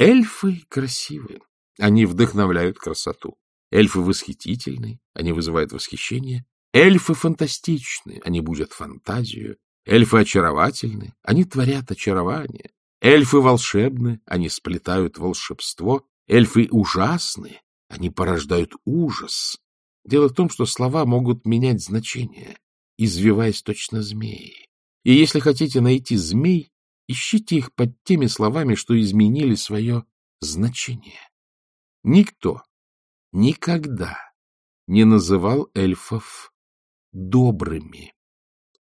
Эльфы красивы, они вдохновляют красоту. Эльфы восхитительны, они вызывают восхищение. Эльфы фантастичны, они будут фантазию. Эльфы очаровательны, они творят очарование. Эльфы волшебны, они сплетают волшебство. Эльфы ужасны, они порождают ужас. Дело в том, что слова могут менять значение, извиваясь точно змеи. И если хотите найти змей, ищите их под теми словами, что изменили свое значение. Никто никогда не называл эльфов добрыми.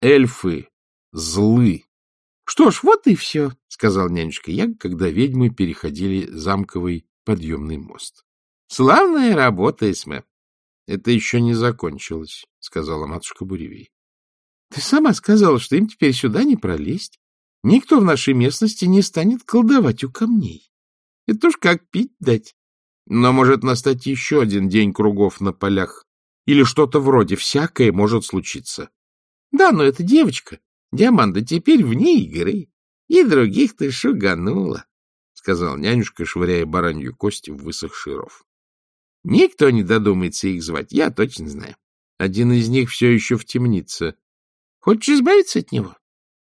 Эльфы злы. — Что ж, вот и все, — сказал нянюшка Яг, когда ведьмы переходили замковый подъемный мост. — Славная работа, Эсме. — Это еще не закончилось, — сказала матушка Буревей. — Ты сама сказала, что им теперь сюда не пролезть. Никто в нашей местности не станет колдовать у камней. Это уж как пить дать. Но может настать еще один день кругов на полях. Или что-то вроде. Всякое может случиться. Да, но это девочка. Диаманда теперь вне игры. И других ты шуганула, — сказал нянюшка, швыряя баранью кости в высохший ров. Никто не додумается их звать, я точно знаю. Один из них все еще в темнице. Хочешь избавиться от него?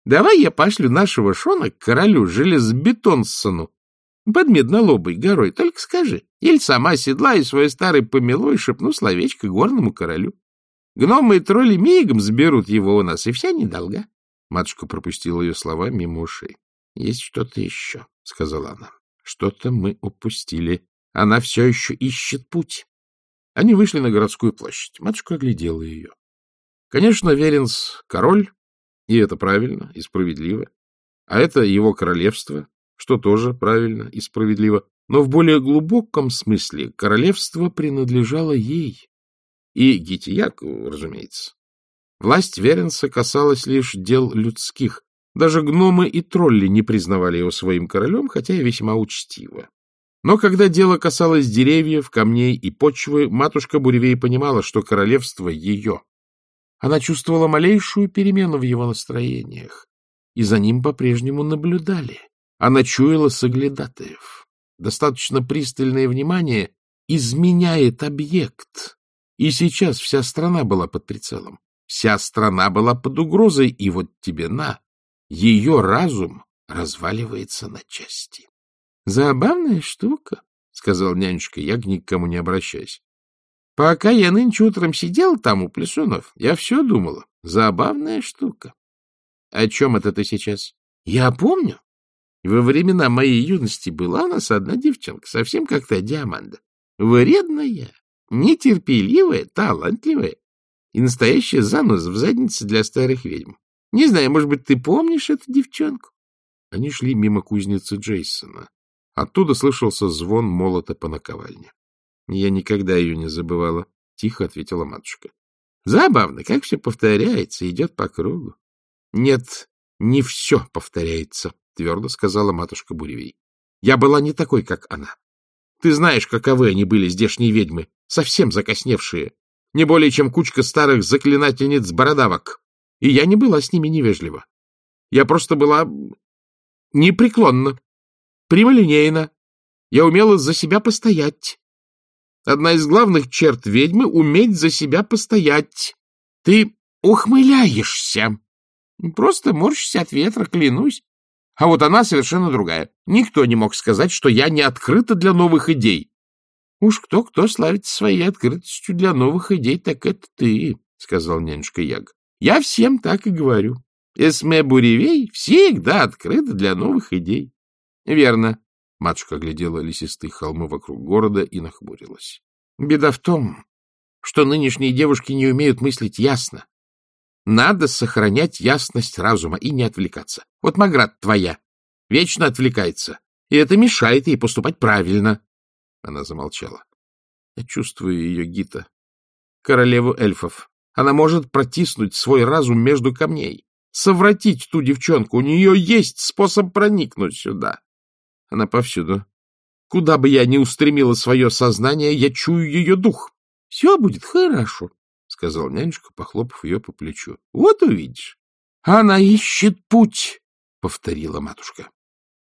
Давай я пошлю нашего Шона к королю Железобетонсону под Меднолобой горой. Только скажи, или сама седлаю свой старый помело и шепну словечко горному королю. Гномы и тролли мигом заберут его у нас, и вся недолга. Матушка пропустила ее слова мимо ушей. — Есть что-то еще, — сказала она. — Что-то мы упустили. Она все еще ищет путь. Они вышли на городскую площадь. Матушка оглядела ее. Конечно, Веренс — король, и это правильно и справедливо. А это его королевство, что тоже правильно и справедливо. Но в более глубоком смысле королевство принадлежало ей. И Гитияку, разумеется. Власть Веренса касалась лишь дел людских. Даже гномы и тролли не признавали его своим королем, хотя и весьма учтиво. Но когда дело касалось деревьев, камней и почвы, матушка Буревей понимала, что королевство ее. Она чувствовала малейшую перемену в его настроениях, и за ним по-прежнему наблюдали. Она чуяла соглядатаев. Достаточно пристальное внимание изменяет объект. И сейчас вся страна была под прицелом. Вся страна была под угрозой, и вот тебе на, ее разум разваливается на части. — Забавная штука, — сказал нянюшка Яг, никому не обращаясь. — Пока я нынче утром сидел там у Плесунов, я все думала. Забавная штука. — О чем это ты сейчас? — Я помню. Во времена моей юности была у нас одна девчонка, совсем как та Диаманда. Вредная, нетерпеливая, талантливая и настоящая заноза в заднице для старых ведьм. Не знаю, может быть, ты помнишь эту девчонку? Они шли мимо кузницы Джейсона. Оттуда слышался звон молота по наковальне. — Я никогда ее не забывала, — тихо ответила матушка. — Забавно, как все повторяется, идет по кругу. — Нет, не все повторяется, — твердо сказала матушка Буревей. — Я была не такой, как она. Ты знаешь, каковы они были, здешние ведьмы, совсем закосневшие, не более чем кучка старых заклинательниц-бородавок. И я не была с ними невежлива. Я просто была непреклонна прямолинейно. Я умела за себя постоять. Одна из главных черт ведьмы — уметь за себя постоять. Ты ухмыляешься. Просто морщишься от ветра, клянусь. А вот она совершенно другая. Никто не мог сказать, что я не открыта для новых идей. Уж кто-кто славится своей открытостью для новых идей, так это ты, — сказал нянюшка Яг. Я всем так и говорю. Эсме Буревей всегда открыта для новых идей. — Верно. Матушка глядела лесистые холмы вокруг города и нахмурилась. — Беда в том, что нынешние девушки не умеют мыслить ясно. Надо сохранять ясность разума и не отвлекаться. Вот Маград твоя вечно отвлекается, и это мешает ей поступать правильно. Она замолчала. Я чувствую ее, Гита, королеву эльфов. Она может протиснуть свой разум между камней, совратить ту девчонку. У нее есть способ проникнуть сюда. Она повсюду. Куда бы я ни устремила свое сознание, я чую ее дух. — Все будет хорошо, — сказал нянюшка, похлопав ее по плечу. — Вот увидишь. — Она ищет путь, — повторила матушка.